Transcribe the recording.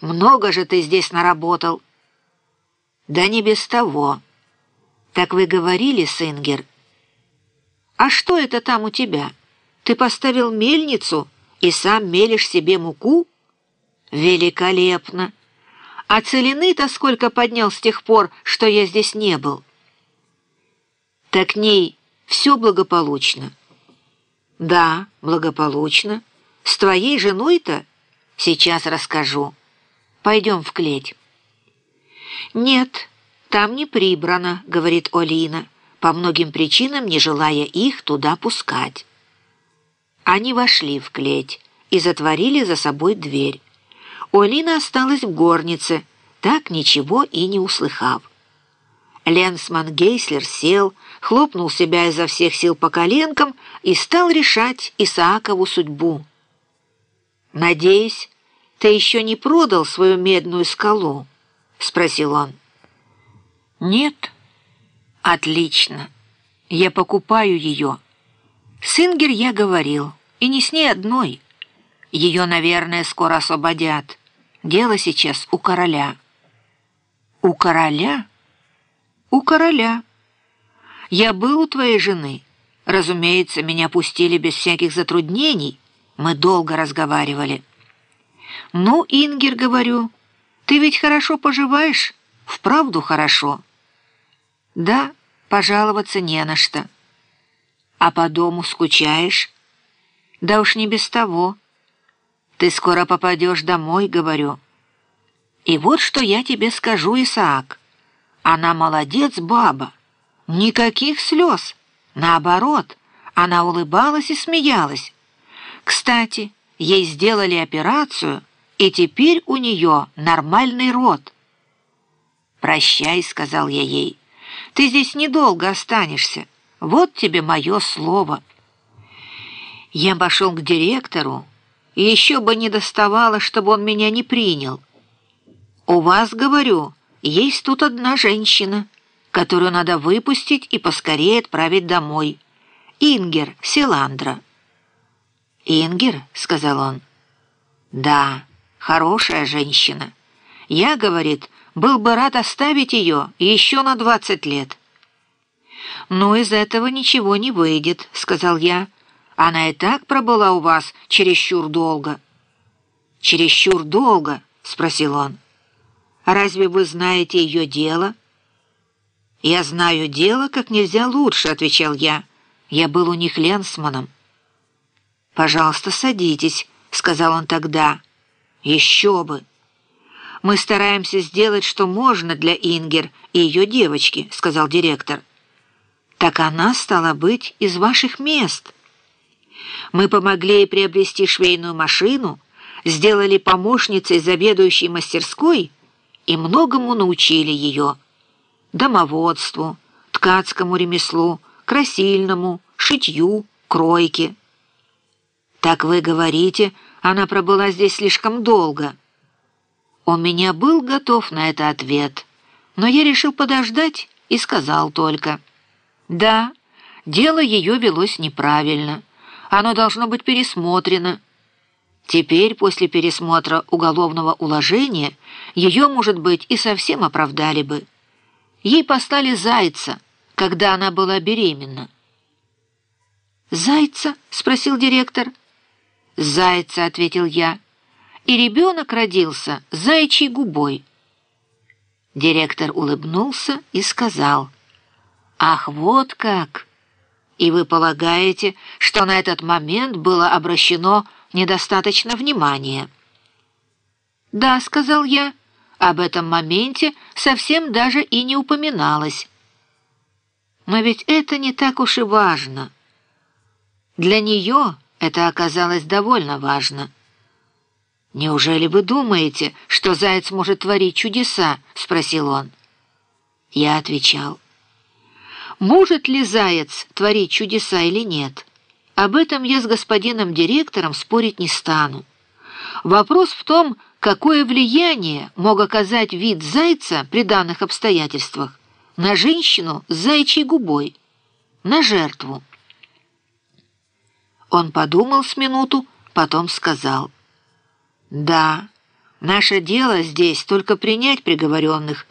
много же ты здесь наработал». «Да не без того». «Так вы говорили, Сингер?» «А что это там у тебя? Ты поставил мельницу и сам мелешь себе муку?» «Великолепно! А целины-то сколько поднял с тех пор, что я здесь не был?» «Так ней все благополучно?» «Да, благополучно. С твоей женой-то? Сейчас расскажу. Пойдем в клеть». «Нет, там не прибрано», — говорит Олина, по многим причинам не желая их туда пускать. Они вошли в клеть и затворили за собой дверь. Олина осталась в горнице, так ничего и не услыхав. Ленсман Гейслер сел, хлопнул себя изо всех сил по коленкам и стал решать Исаакову судьбу. «Надеюсь, ты еще не продал свою медную скалу?» — спросил он. «Нет». «Отлично. Я покупаю ее. Сингер я говорил, и не с ней одной. Ее, наверное, скоро освободят. Дело сейчас у короля». «У короля?» «У короля. Я был у твоей жены. Разумеется, меня пустили без всяких затруднений. Мы долго разговаривали». «Ну, Ингер, — говорю, — ты ведь хорошо поживаешь? Вправду хорошо?» «Да, пожаловаться не на что». «А по дому скучаешь?» «Да уж не без того. Ты скоро попадешь домой, — говорю». «И вот что я тебе скажу, Исаак». Она молодец, баба. Никаких слез. Наоборот, она улыбалась и смеялась. Кстати, ей сделали операцию, и теперь у нее нормальный рот. «Прощай», — сказал я ей, — «ты здесь недолго останешься. Вот тебе мое слово». Я пошел к директору, и еще бы не доставало, чтобы он меня не принял. «У вас, говорю, есть тут одна женщина, которую надо выпустить и поскорее отправить домой. Ингер Селандра». «Ингер?» — сказал он. «Да, хорошая женщина. Я, — говорит, — был бы рад оставить ее еще на двадцать лет». «Ну, из этого ничего не выйдет», — сказал я. «Она и так пробыла у вас чересчур долго». «Чересчур долго?» — спросил он. Разве вы знаете ее дело?» «Я знаю дело как нельзя лучше», — отвечал я. «Я был у них ленсманом». «Пожалуйста, садитесь», — сказал он тогда. «Еще бы!» «Мы стараемся сделать, что можно для Ингер и ее девочки», — сказал директор. «Так она, стала быть, из ваших мест». Мы помогли ей приобрести швейную машину, сделали помощницей заведующей мастерской — и многому научили ее. Домоводству, ткацкому ремеслу, красильному, шитью, кройке. «Так вы говорите, она пробыла здесь слишком долго». У меня был готов на это ответ, но я решил подождать и сказал только. «Да, дело ее велось неправильно. Оно должно быть пересмотрено». Теперь, после пересмотра уголовного уложения, ее, может быть, и совсем оправдали бы. Ей послали зайца, когда она была беременна. «Зайца?» — спросил директор. «Зайца», — ответил я. «И ребенок родился зайчей губой». Директор улыбнулся и сказал. «Ах, вот как! И вы полагаете, что на этот момент было обращено недостаточно внимания. «Да», — сказал я, — «об этом моменте совсем даже и не упоминалось». Но ведь это не так уж и важно. Для нее это оказалось довольно важно. «Неужели вы думаете, что заяц может творить чудеса?» — спросил он. Я отвечал. «Может ли заяц творить чудеса или нет?» Об этом я с господином директором спорить не стану. Вопрос в том, какое влияние мог оказать вид зайца при данных обстоятельствах на женщину с зайчьей губой, на жертву. Он подумал с минуту, потом сказал, «Да, Наше дело здесь только принять приговоренных